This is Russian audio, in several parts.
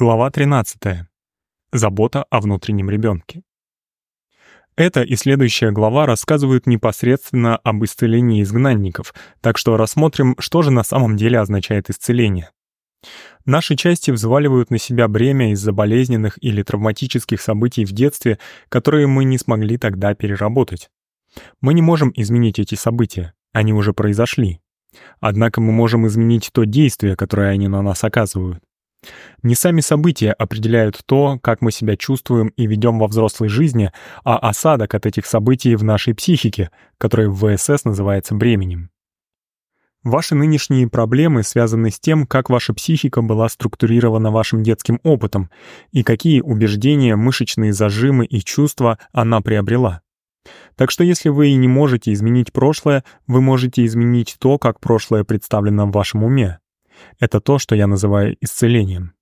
Глава 13. Забота о внутреннем ребенке. Эта и следующая глава рассказывают непосредственно об исцелении изгнанников, так что рассмотрим, что же на самом деле означает исцеление. Наши части взваливают на себя бремя из-за болезненных или травматических событий в детстве, которые мы не смогли тогда переработать. Мы не можем изменить эти события, они уже произошли. Однако мы можем изменить то действие, которое они на нас оказывают. Не сами события определяют то, как мы себя чувствуем и ведем во взрослой жизни, а осадок от этих событий в нашей психике, который в ВСС называется бременем. Ваши нынешние проблемы связаны с тем, как ваша психика была структурирована вашим детским опытом и какие убеждения, мышечные зажимы и чувства она приобрела. Так что если вы и не можете изменить прошлое, вы можете изменить то, как прошлое представлено в вашем уме. Это то, что я называю исцелением.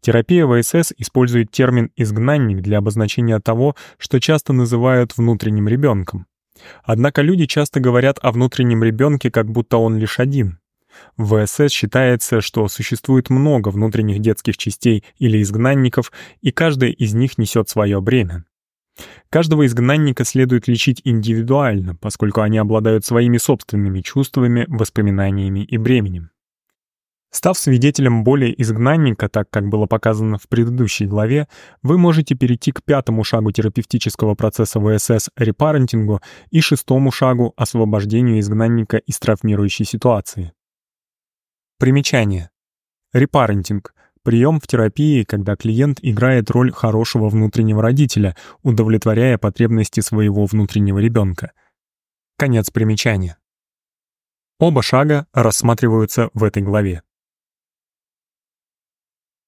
Терапия ВСС использует термин «изгнанник» для обозначения того, что часто называют внутренним ребенком. Однако люди часто говорят о внутреннем ребенке, как будто он лишь один. В ВСС считается, что существует много внутренних детских частей или изгнанников, и каждая из них несет свое бремя. Каждого изгнанника следует лечить индивидуально, поскольку они обладают своими собственными чувствами, воспоминаниями и бременем. Став свидетелем боли изгнанника, так как было показано в предыдущей главе, вы можете перейти к пятому шагу терапевтического процесса ВСС — репарентингу и шестому шагу — освобождению изгнанника из травмирующей ситуации. Примечание. Репарентинг — прием в терапии, когда клиент играет роль хорошего внутреннего родителя, удовлетворяя потребности своего внутреннего ребенка. Конец примечания. Оба шага рассматриваются в этой главе.